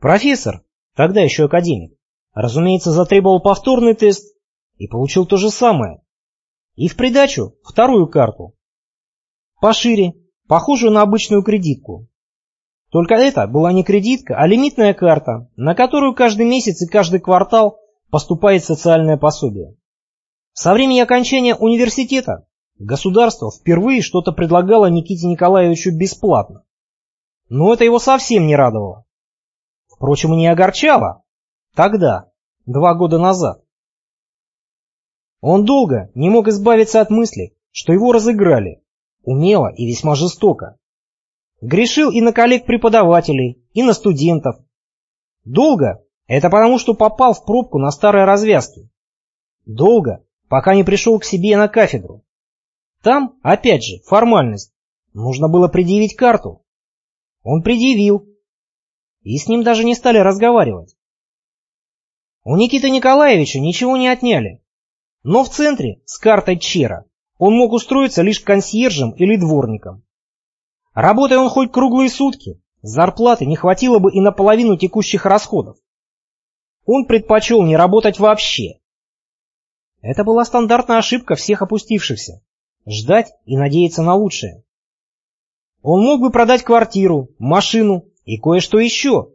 Профессор, тогда еще академик, разумеется, затребовал повторный тест и получил то же самое. И в придачу вторую карту. Пошире, похожую на обычную кредитку. Только это была не кредитка, а лимитная карта, на которую каждый месяц и каждый квартал поступает социальное пособие. Со времени окончания университета государство впервые что-то предлагало Никите Николаевичу бесплатно. Но это его совсем не радовало. Впрочем, и не огорчало. Тогда, два года назад. Он долго не мог избавиться от мысли, что его разыграли, умело и весьма жестоко. Грешил и на коллег-преподавателей, и на студентов. Долго — это потому, что попал в пробку на старой развязке. Долго, пока не пришел к себе на кафедру. Там, опять же, формальность. Нужно было предъявить карту. Он предъявил. И с ним даже не стали разговаривать. У Никиты Николаевича ничего не отняли. Но в центре, с картой Чера, он мог устроиться лишь консьержем или дворником. Работая он хоть круглые сутки, зарплаты не хватило бы и на половину текущих расходов. Он предпочел не работать вообще. Это была стандартная ошибка всех опустившихся. Ждать и надеяться на лучшее. Он мог бы продать квартиру, машину и кое-что еще.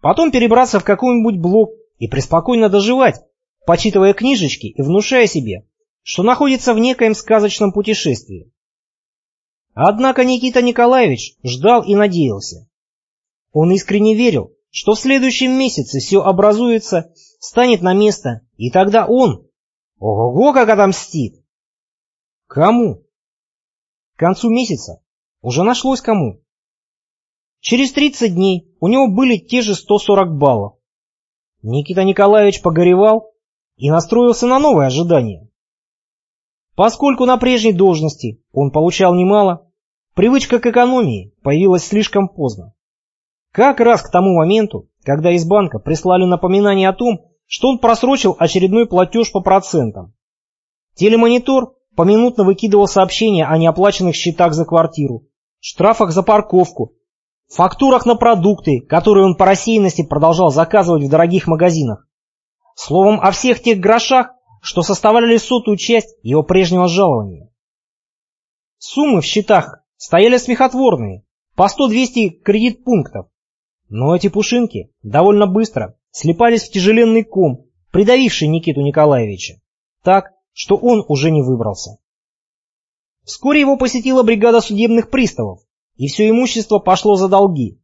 Потом перебраться в какой-нибудь блок и преспокойно доживать, почитывая книжечки и внушая себе, что находится в некоем сказочном путешествии. Однако Никита Николаевич ждал и надеялся. Он искренне верил, что в следующем месяце все образуется, станет на место, и тогда он, ого-го, как отомстит! Кому? К концу месяца уже нашлось кому. Через 30 дней у него были те же 140 баллов. Никита Николаевич погоревал и настроился на новое ожидание. Поскольку на прежней должности он получал немало, привычка к экономии появилась слишком поздно. Как раз к тому моменту, когда из банка прислали напоминание о том, что он просрочил очередной платеж по процентам. Телемонитор поминутно выкидывал сообщения о неоплаченных счетах за квартиру, штрафах за парковку, фактурах на продукты, которые он по рассеянности продолжал заказывать в дорогих магазинах. Словом, о всех тех грошах, что составляли сотую часть его прежнего жалования. Суммы в счетах стояли смехотворные, по 100-200 кредит-пунктов. Но эти пушинки довольно быстро слепались в тяжеленный ком, придавивший Никиту Николаевича, так, что он уже не выбрался. Вскоре его посетила бригада судебных приставов, и все имущество пошло за долги.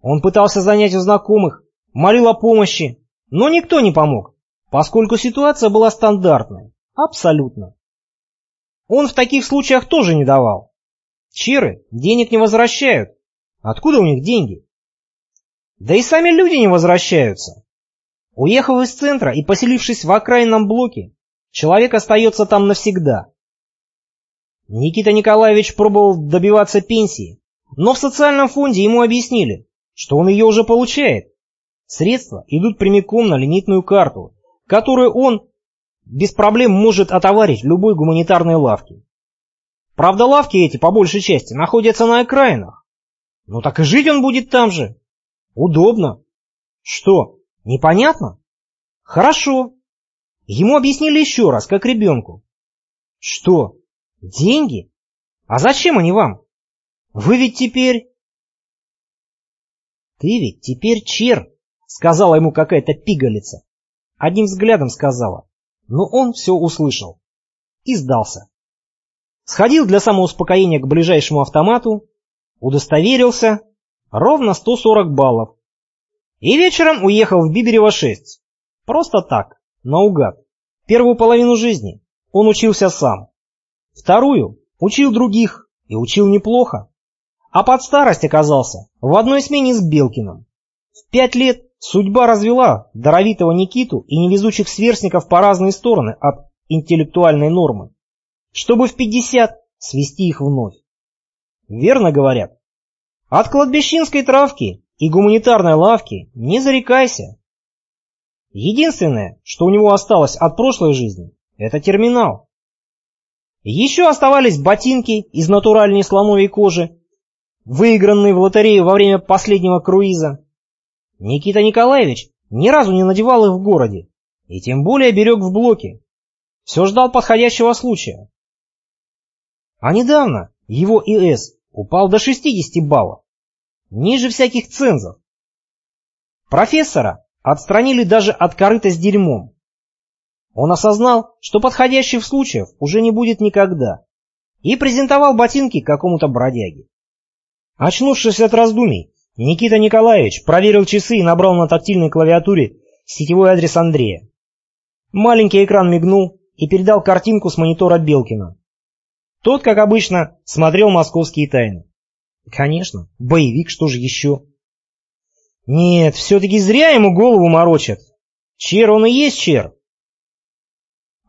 Он пытался занять у знакомых, молил о помощи, но никто не помог, поскольку ситуация была стандартной, абсолютно. Он в таких случаях тоже не давал. Черы денег не возвращают. Откуда у них деньги? Да и сами люди не возвращаются. Уехав из центра и поселившись в окраинном блоке, человек остается там навсегда. Никита Николаевич пробовал добиваться пенсии, но в социальном фонде ему объяснили, что он ее уже получает. Средства идут прямиком на лимитную карту, которую он без проблем может отоварить любой гуманитарной лавке. Правда, лавки эти, по большей части, находятся на окраинах. Ну так и жить он будет там же. Удобно. Что, непонятно? Хорошо. Ему объяснили еще раз, как ребенку. Что, деньги? А зачем они вам? Вы ведь теперь... Ты ведь теперь чер, сказала ему какая-то пигалица. Одним взглядом сказала. Но он все услышал. И сдался. Сходил для самоуспокоения к ближайшему автомату, удостоверился, ровно 140 баллов. И вечером уехал в Биберево 6. Просто так, наугад. Первую половину жизни он учился сам. Вторую учил других и учил неплохо. А под старость оказался в одной смене с Белкиным. В пять лет судьба развела даровитого Никиту и невезучих сверстников по разные стороны от интеллектуальной нормы, чтобы в 50 свести их вновь. Верно говорят. От кладбищенской травки и гуманитарной лавки не зарекайся. Единственное, что у него осталось от прошлой жизни, это терминал. Еще оставались ботинки из натуральной слоновой кожи, выигранные в лотерею во время последнего круиза. Никита Николаевич ни разу не надевал их в городе, и тем более берег в блоке. Все ждал подходящего случая. А недавно его ИС упал до 60 баллов, ниже всяких цензов. Профессора отстранили даже от корыта с дерьмом. Он осознал, что подходящих случаев уже не будет никогда, и презентовал ботинки какому-то бродяге. Очнувшись от раздумий, Никита Николаевич проверил часы и набрал на тактильной клавиатуре сетевой адрес Андрея. Маленький экран мигнул и передал картинку с монитора Белкина. Тот, как обычно, смотрел «Московские тайны». Конечно, боевик, что же еще? Нет, все-таки зря ему голову морочат. Чер он и есть чер.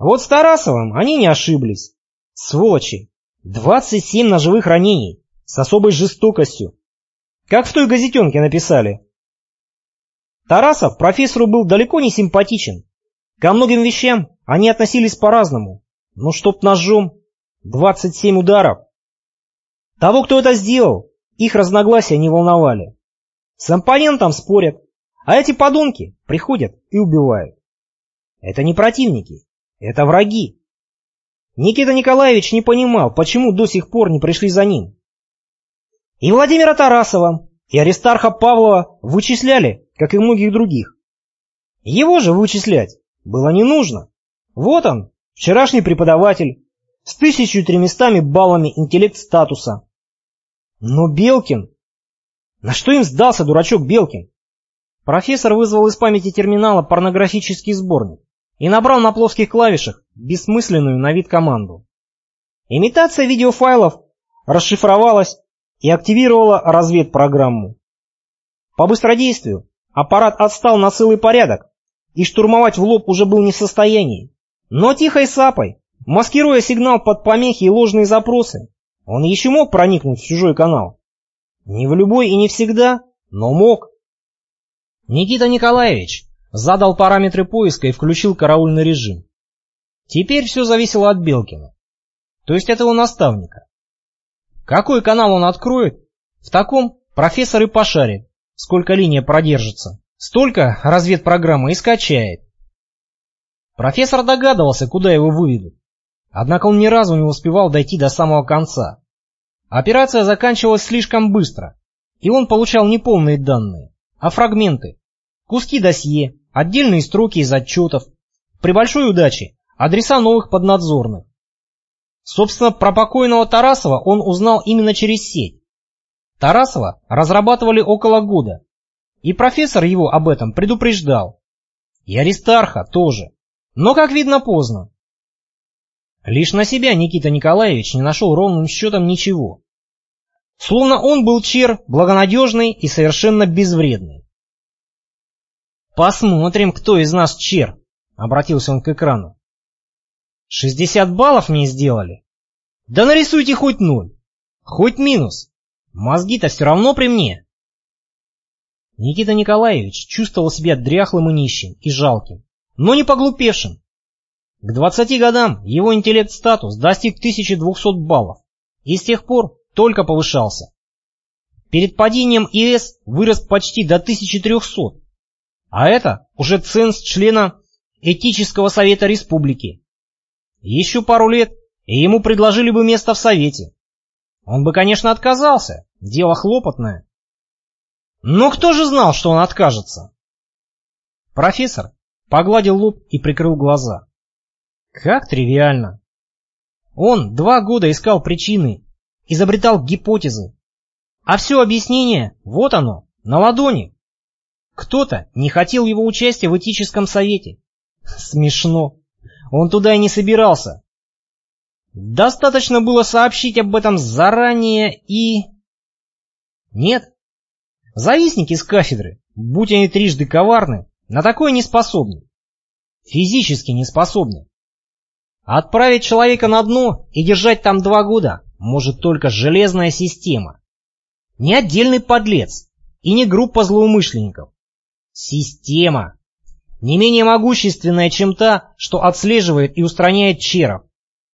Вот с Тарасовым они не ошиблись. Сволочи. 27 ножевых ранений. С особой жестокостью. Как в той газетенке написали. Тарасов профессору был далеко не симпатичен. Ко многим вещам они относились по-разному. Но чтоб ножом 27 ударов. Того, кто это сделал, их разногласия не волновали. С оппонентом спорят, а эти подонки приходят и убивают. Это не противники, это враги. Никита Николаевич не понимал, почему до сих пор не пришли за ним. И Владимира Тарасова, и Аристарха Павлова вычисляли, как и многих других. Его же вычислять было не нужно. Вот он, вчерашний преподаватель, с 1300 баллами интеллект-статуса. Но Белкин... На что им сдался дурачок Белкин? Профессор вызвал из памяти терминала порнографический сборник и набрал на плоских клавишах бессмысленную на вид команду. Имитация видеофайлов расшифровалась и активировала разведпрограмму. По быстродействию аппарат отстал на целый порядок и штурмовать в лоб уже был не в состоянии. Но тихой сапой Маскируя сигнал под помехи и ложные запросы, он еще мог проникнуть в чужой канал. Не в любой и не всегда, но мог. Никита Николаевич задал параметры поиска и включил караульный режим. Теперь все зависело от Белкина, то есть от его наставника. Какой канал он откроет, в таком профессор и пошарит, сколько линия продержится, столько разведпрограмма и скачает. Профессор догадывался, куда его выведут. Однако он ни разу не успевал дойти до самого конца. Операция заканчивалась слишком быстро, и он получал не полные данные, а фрагменты, куски досье, отдельные строки из отчетов, при большой удаче адреса новых поднадзорных. Собственно, про покойного Тарасова он узнал именно через сеть. Тарасова разрабатывали около года, и профессор его об этом предупреждал. И Аристарха тоже, но, как видно, поздно. Лишь на себя Никита Николаевич не нашел ровным счетом ничего. Словно он был чер благонадежный и совершенно безвредный. «Посмотрим, кто из нас чер», — обратился он к экрану. «Шестьдесят баллов мне сделали? Да нарисуйте хоть ноль, хоть минус. Мозги-то все равно при мне». Никита Николаевич чувствовал себя дряхлым и нищим, и жалким, но не поглупевшим. К 20 годам его интеллект-статус достиг 1200 баллов и с тех пор только повышался. Перед падением ИС вырос почти до 1300, а это уже ценз члена Этического совета республики. Еще пару лет, и ему предложили бы место в совете. Он бы, конечно, отказался, дело хлопотное. Но кто же знал, что он откажется? Профессор погладил лоб и прикрыл глаза. Как тривиально. Он два года искал причины, изобретал гипотезы. А все объяснение, вот оно, на ладони. Кто-то не хотел его участия в этическом совете. Смешно. Он туда и не собирался. Достаточно было сообщить об этом заранее и... Нет. Завистники с кафедры, будь они трижды коварны, на такое не способны. Физически не способны. Отправить человека на дно и держать там два года может только железная система. Не отдельный подлец и не группа злоумышленников. Система. Не менее могущественная, чем та, что отслеживает и устраняет черов.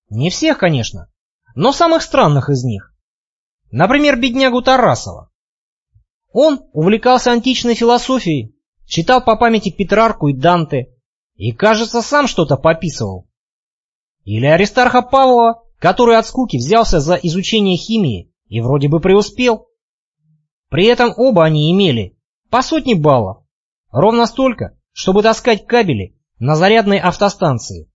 Не всех, конечно, но самых странных из них. Например, беднягу Тарасова. Он увлекался античной философией, читал по памяти Петрарку и Данте, и, кажется, сам что-то пописывал. Или Аристарха Павлова, который от скуки взялся за изучение химии и вроде бы преуспел. При этом оба они имели по сотне баллов, ровно столько, чтобы таскать кабели на зарядной автостанции.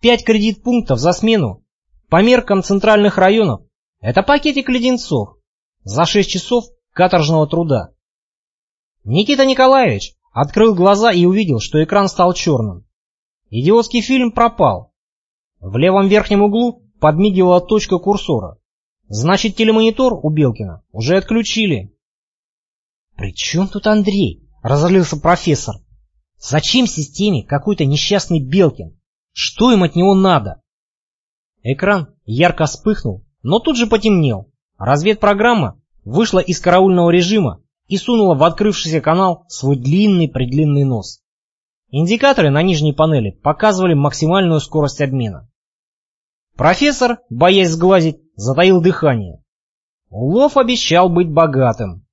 Пять кредит-пунктов за смену по меркам центральных районов – это пакетик леденцов за шесть часов каторжного труда. Никита Николаевич открыл глаза и увидел, что экран стал черным. Идиотский фильм пропал. В левом верхнем углу подмигивала точка курсора. Значит, телемонитор у Белкина уже отключили. «При чем тут Андрей?» — разозлился профессор. «Зачем системе какой-то несчастный Белкин? Что им от него надо?» Экран ярко вспыхнул, но тут же потемнел. Разведпрограмма вышла из караульного режима и сунула в открывшийся канал свой длинный-предлинный нос. Индикаторы на нижней панели показывали максимальную скорость обмена. Профессор, боясь сглазить, затаил дыхание. Улов обещал быть богатым.